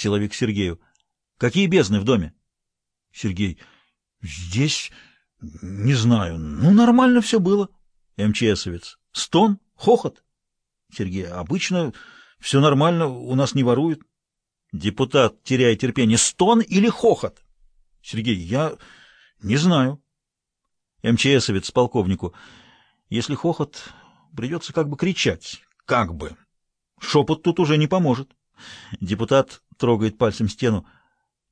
Силовик Сергею. Какие бездны в доме? Сергей. Здесь... Не знаю. Ну, нормально все было. МЧСовец. Стон? Хохот? Сергей. Обычно все нормально, у нас не воруют. Депутат, теряя терпение. Стон или хохот? Сергей. Я не знаю. МЧСовец полковнику. Если хохот, придется как бы кричать. Как бы. Шепот тут уже не поможет. Депутат трогает пальцем стену.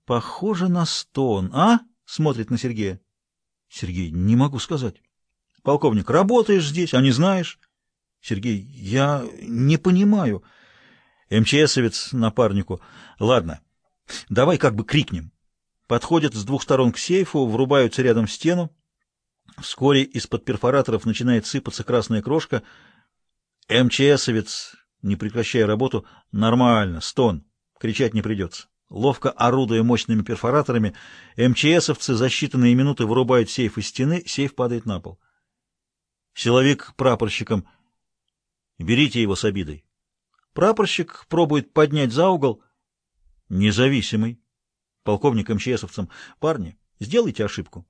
Похоже на стон, а? Смотрит на Сергея. Сергей, не могу сказать. Полковник, работаешь здесь, а не знаешь? Сергей, я не понимаю. МЧСовец напарнику. Ладно, давай как бы крикнем. Подходят с двух сторон к сейфу, врубаются рядом в стену. Вскоре из-под перфораторов начинает сыпаться красная крошка. МЧСовец, не прекращая работу, нормально, стон, кричать не придется. Ловко орудуя мощными перфораторами, МЧСовцы за считанные минуты вырубают сейф из стены, сейф падает на пол. Силовик прапорщиком «Берите его с обидой». Прапорщик пробует поднять за угол. Независимый. Полковник МЧСовцам «Парни, сделайте ошибку».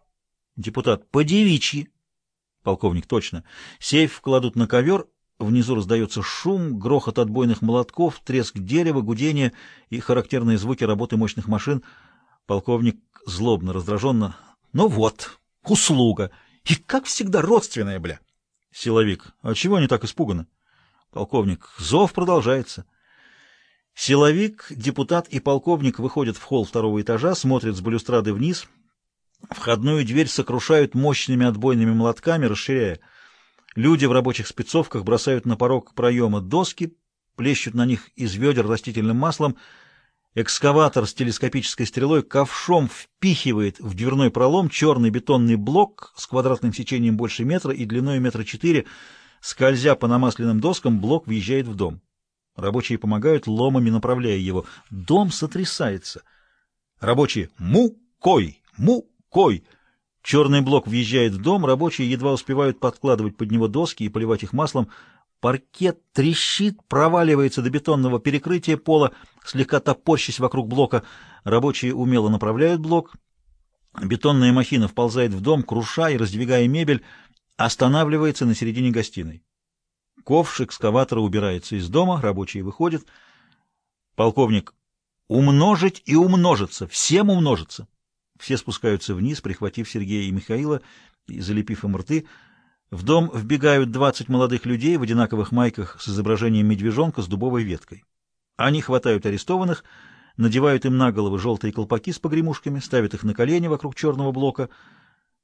Депутат «По девичьи». Полковник «Точно». Сейф кладут на ковер, Внизу раздается шум, грохот отбойных молотков, треск дерева, гудение и характерные звуки работы мощных машин. Полковник злобно, раздраженно. «Ну вот, услуга! И, как всегда, родственная, бля!» Силовик. «А чего они так испуганы?» Полковник. «Зов продолжается». Силовик, депутат и полковник выходят в холл второго этажа, смотрят с балюстрады вниз. Входную дверь сокрушают мощными отбойными молотками, расширяя. Люди в рабочих спецовках бросают на порог проема доски, плещут на них из ведер растительным маслом. Экскаватор с телескопической стрелой ковшом впихивает в дверной пролом черный бетонный блок с квадратным сечением больше метра и длиной метра четыре. Скользя по намасленным доскам, блок въезжает в дом. Рабочие помогают, ломами направляя его. Дом сотрясается. Рабочие «Му-кой! Му-кой!» Черный блок въезжает в дом, рабочие едва успевают подкладывать под него доски и поливать их маслом. Паркет трещит, проваливается до бетонного перекрытия пола, слегка топорщись вокруг блока. Рабочие умело направляют блок. Бетонная махина вползает в дом, круша и раздвигая мебель, останавливается на середине гостиной. Ковш экскаватора убирается из дома, рабочие выходят. Полковник. Умножить и умножиться, всем умножиться. Все спускаются вниз, прихватив Сергея и Михаила и залепив им рты. В дом вбегают двадцать молодых людей в одинаковых майках с изображением медвежонка с дубовой веткой. Они хватают арестованных, надевают им на головы желтые колпаки с погремушками, ставят их на колени вокруг черного блока.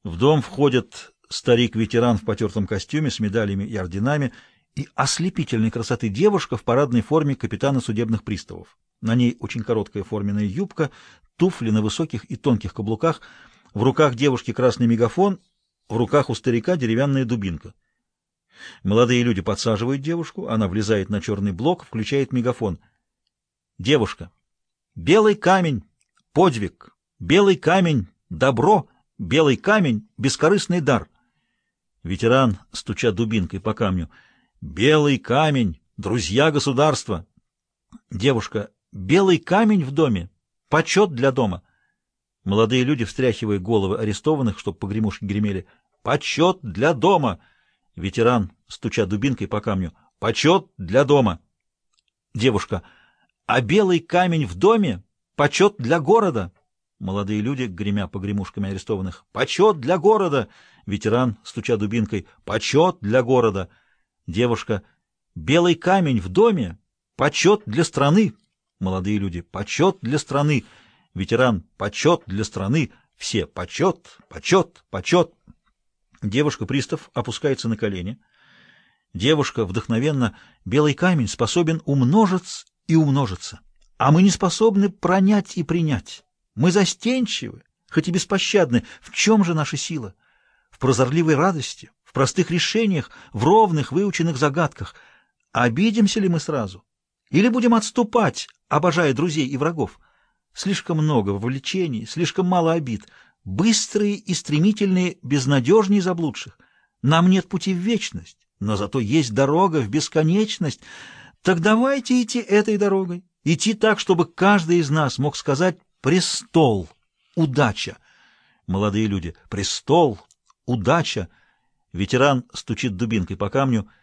В дом входят старик-ветеран в потертом костюме с медалями и орденами и ослепительной красоты девушка в парадной форме капитана судебных приставов. На ней очень короткая форменная юбка, туфли на высоких и тонких каблуках, в руках девушки красный мегафон, в руках у старика деревянная дубинка. Молодые люди подсаживают девушку, она влезает на черный блок, включает мегафон. Девушка. Белый камень. Подвиг. Белый камень. Добро. Белый камень. Бескорыстный дар. Ветеран, стуча дубинкой по камню. Белый камень. Друзья государства. Девушка. Белый камень в доме. Почет для дома. Молодые люди, встряхивая головы арестованных, чтобы погремушки гремели. Почет для дома. Ветеран, стуча дубинкой по камню. Почет для дома. Девушка. А белый камень в доме? Почет для города. Молодые люди, гремя погремушками арестованных. Почет для города. Ветеран, стуча дубинкой. Почет для города. Девушка. Белый камень в доме? Почет для страны. Молодые люди — почет для страны. Ветеран — почет для страны. Все — почет, почет, почет. Девушка-пристав опускается на колени. Девушка вдохновенно «Белый камень способен умножиться и умножиться, а мы не способны пронять и принять. Мы застенчивы, хоть и беспощадны. В чем же наша сила? В прозорливой радости, в простых решениях, в ровных выученных загадках. Обидимся ли мы сразу? Или будем отступать, обожая друзей и врагов? Слишком много вовлечений, слишком мало обид. Быстрые и стремительные, безнадежнее заблудших. Нам нет пути в вечность, но зато есть дорога в бесконечность. Так давайте идти этой дорогой Идти так, чтобы каждый из нас мог сказать «престол», «удача». Молодые люди «престол», «удача». Ветеран стучит дубинкой по камню —